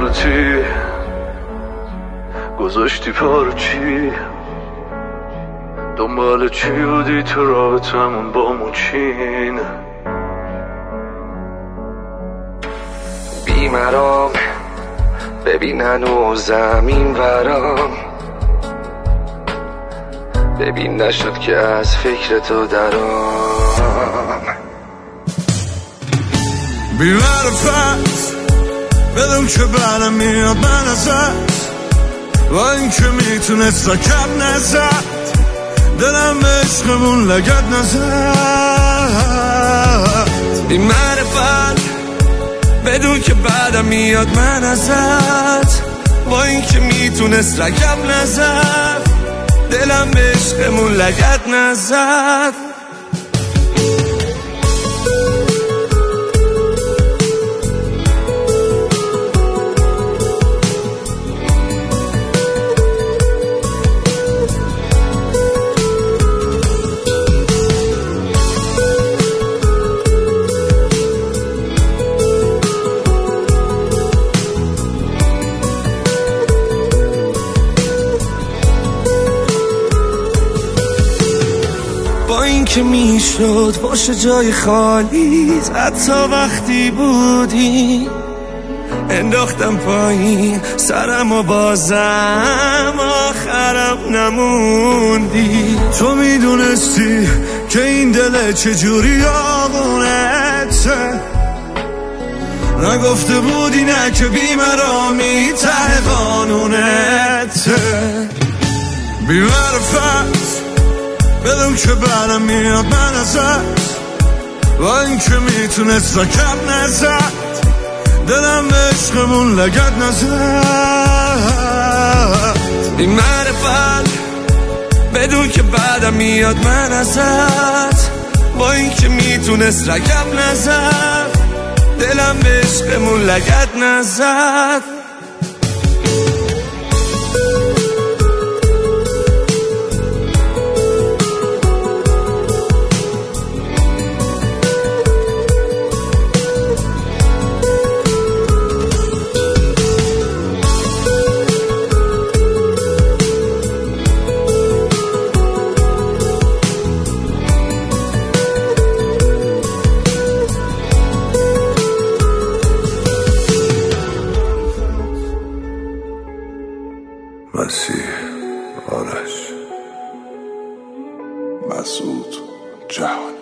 کارتی گذاشتی پارچی دنبال چی بودی تو رابطمون با موچین؟ بیمرام ببین و زمین ورام. ببین نشد که از فکر تو درام. بی معرفت. بدون که برم میاد من ازت و این که می‌تونست رکب نزد. دلم به عشقمون لگت نزد. بی معرفت بدون که بعدم میاد من ازت. با این که می‌تونست رکب نزد. دلم به عشقمون لگت نزد. با اینکه می‌شد باشه جای خالی. حتی وقتی بودی انداختم پایین سرم و بازم آخرم نموندی. تو می‌دونستی که این دل چجوری آقونته نگفته بودی نه که بیمرامی ته قانونته بیمرفت. بدون که برم میاد من ازت و این که می‌تونست رکب نزد. دلم به عشقمون لگت نزد. این معرفت بدون که بعدم میاد من ازت با این که می‌تونست رکب نزد. دلم به عشقمون لگت نزد. مسیح. آرش. مسعود جهانی.